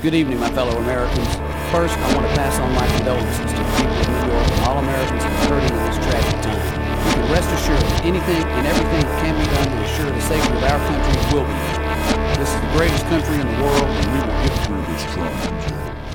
Good evening, my fellow Americans. First, I want to pass on my condolences to the people of New York and all Americans who are hurting in this tragic time. You can rest assured that anything and everything that can be done to ensure the safety of our country will be done. This is the greatest country in the world, and we will get through this trying.